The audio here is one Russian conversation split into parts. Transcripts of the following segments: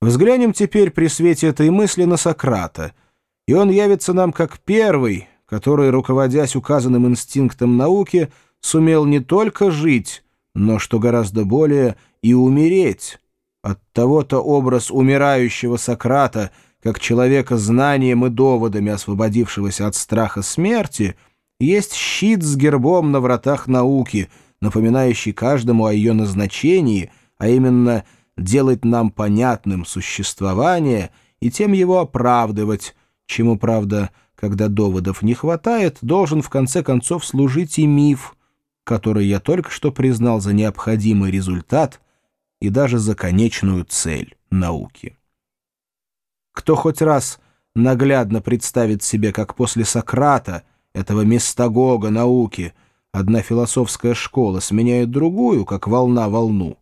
Взглянем теперь при свете этой мысли на Сократа, и он явится нам как первый, который, руководясь указанным инстинктом науки, сумел не только жить, но, что гораздо более, и умереть. От того-то образ умирающего Сократа, как человека знанием и доводами, освободившегося от страха смерти, есть щит с гербом на вратах науки, напоминающий каждому о ее назначении, а именно делать нам понятным существование и тем его оправдывать, чему, правда, когда доводов не хватает, должен в конце концов служить и миф, который я только что признал за необходимый результат и даже за конечную цель науки. Кто хоть раз наглядно представит себе, как после Сократа, этого местогога науки, одна философская школа сменяет другую, как волна волну,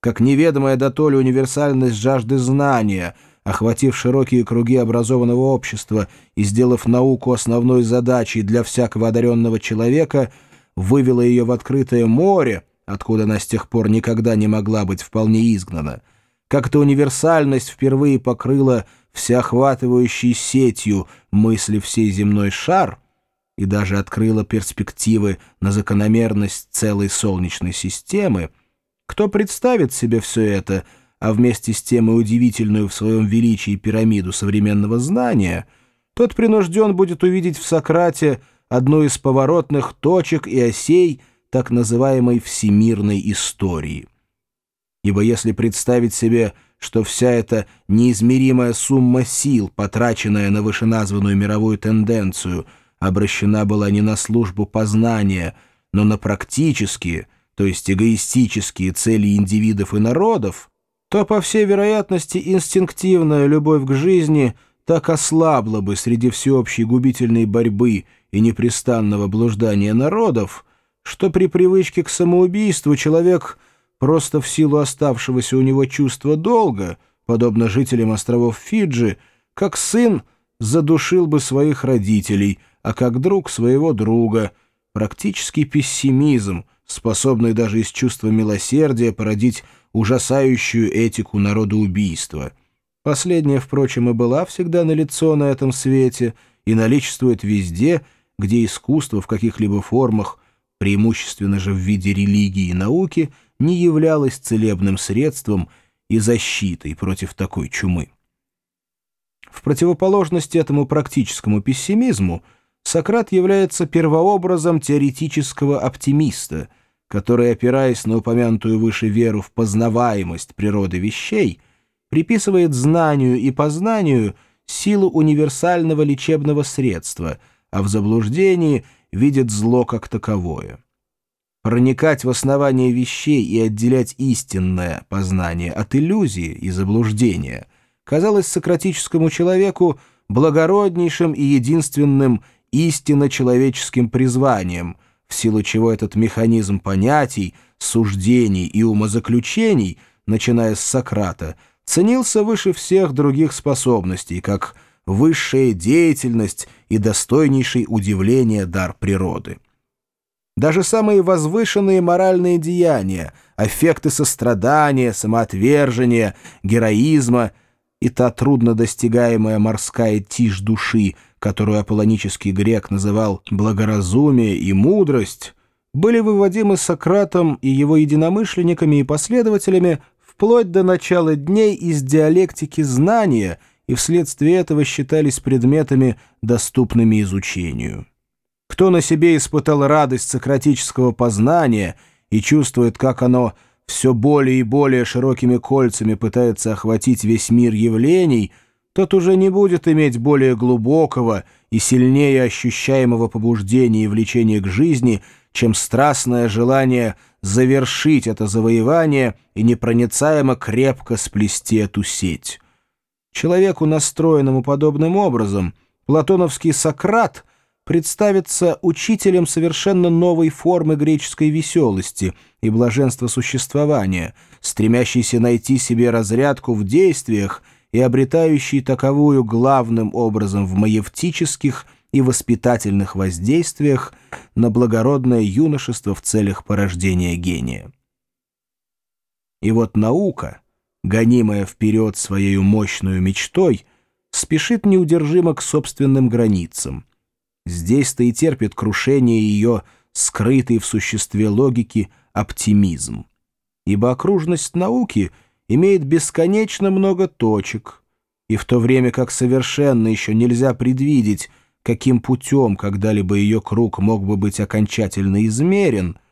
как неведомая дотоле универсальность жажды знания — охватив широкие круги образованного общества и сделав науку основной задачей для всякого одаренного человека, вывела ее в открытое море, откуда она с тех пор никогда не могла быть вполне изгнана. Как эта универсальность впервые покрыла всеохватывающей сетью мысли всей земной шар и даже открыла перспективы на закономерность целой Солнечной системы, кто представит себе все это — а вместе с тем и удивительную в своем величии пирамиду современного знания, тот принужден будет увидеть в Сократе одну из поворотных точек и осей так называемой всемирной истории. Ибо если представить себе, что вся эта неизмеримая сумма сил, потраченная на вышеназванную мировую тенденцию, обращена была не на службу познания, но на практические, то есть эгоистические цели индивидов и народов, то, по всей вероятности, инстинктивная любовь к жизни так ослабла бы среди всеобщей губительной борьбы и непрестанного блуждания народов, что при привычке к самоубийству человек просто в силу оставшегося у него чувства долга, подобно жителям островов Фиджи, как сын задушил бы своих родителей, а как друг своего друга, практический пессимизм, способный даже из чувства милосердия породить ужасающую этику народоубийства. Последняя, впрочем, и была всегда налицо на этом свете и наличествует везде, где искусство в каких-либо формах, преимущественно же в виде религии и науки, не являлось целебным средством и защитой против такой чумы. В противоположность этому практическому пессимизму Сократ является первообразом теоретического оптимиста — который, опираясь на упомянутую выше веру в познаваемость природы вещей, приписывает знанию и познанию силу универсального лечебного средства, а в заблуждении видит зло как таковое. Проникать в основание вещей и отделять истинное познание от иллюзии и заблуждения казалось сократическому человеку благороднейшим и единственным истинно человеческим призванием — в силу чего этот механизм понятий, суждений и умозаключений, начиная с Сократа, ценился выше всех других способностей, как высшая деятельность и достойнейший удивления дар природы. Даже самые возвышенные моральные деяния, аффекты сострадания, самоотвержения, героизма и та трудно достигаемая морская тишь души — которую аполлонический грек называл «благоразумие» и «мудрость», были выводимы Сократом и его единомышленниками и последователями вплоть до начала дней из диалектики знания и вследствие этого считались предметами, доступными изучению. Кто на себе испытал радость сократического познания и чувствует, как оно все более и более широкими кольцами пытается охватить весь мир явлений – тот уже не будет иметь более глубокого и сильнее ощущаемого побуждения и влечения к жизни, чем страстное желание завершить это завоевание и непроницаемо крепко сплести эту сеть. Человеку, настроенному подобным образом, платоновский Сократ представится учителем совершенно новой формы греческой веселости и блаженства существования, стремящейся найти себе разрядку в действиях — и обретающий таковую главным образом в маевтических и воспитательных воздействиях на благородное юношество в целях порождения гения. И вот наука, гонимая вперед своей мощную мечтой, спешит неудержимо к собственным границам. Здесь-то и терпит крушение ее, скрытый в существе логики, оптимизм. Ибо окружность науки имеет бесконечно много точек, и в то время как совершенно еще нельзя предвидеть, каким путем когда-либо ее круг мог бы быть окончательно измерен —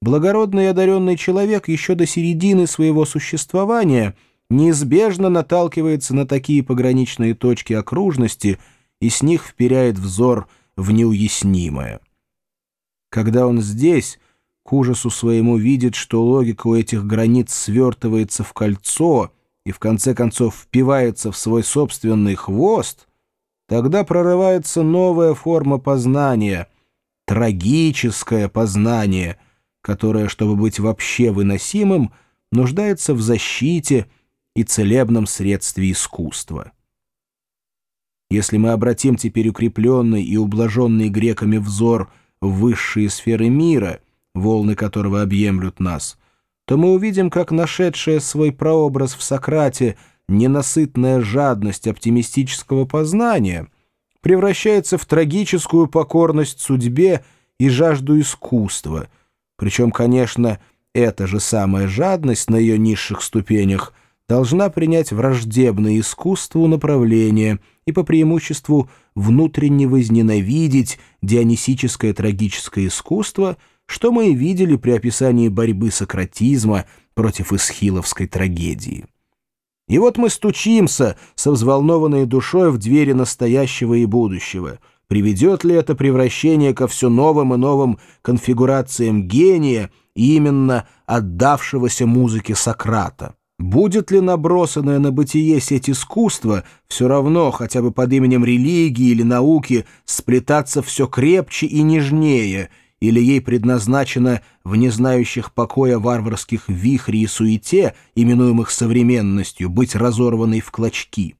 благородный и одаренный человек еще до середины своего существования неизбежно наталкивается на такие пограничные точки окружности и с них вперяет взор в неуяснимое. Когда он здесь, к ужасу своему видит, что логика у этих границ свертывается в кольцо и в конце концов впивается в свой собственный хвост, тогда прорывается новая форма познания, трагическое познание — которое, чтобы быть вообще выносимым, нуждается в защите и целебном средстве искусства. Если мы обратим теперь укрепленный и ублаженный греками взор в высшие сферы мира, волны которого объемлют нас, то мы увидим, как нашедшая свой прообраз в Сократе ненасытная жадность оптимистического познания превращается в трагическую покорность судьбе и жажду искусства — причем, конечно, эта же самая жадность на ее низших ступенях должна принять враждебное искусству направление и по преимуществу внутренне возненавидеть дионисическое трагическое искусство, что мы и видели при описании борьбы сократизма против исхиловской трагедии. И вот мы стучимся со взволнованной душой в двери настоящего и будущего — Приведет ли это превращение ко все новым и новым конфигурациям гения, именно отдавшегося музыке Сократа? Будет ли набросанная на бытие сеть искусства все равно, хотя бы под именем религии или науки, сплетаться все крепче и нежнее, или ей предназначено в незнающих покоя варварских вихре и суете, именуемых современностью, быть разорванной в клочки?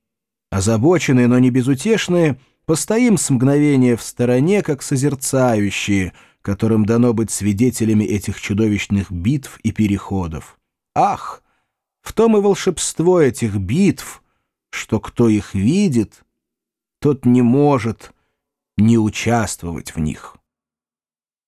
Озабоченные, но не безутешные — Постоим с мгновения в стороне, как созерцающие, которым дано быть свидетелями этих чудовищных битв и переходов. Ах! В том и волшебство этих битв, что кто их видит, тот не может не участвовать в них».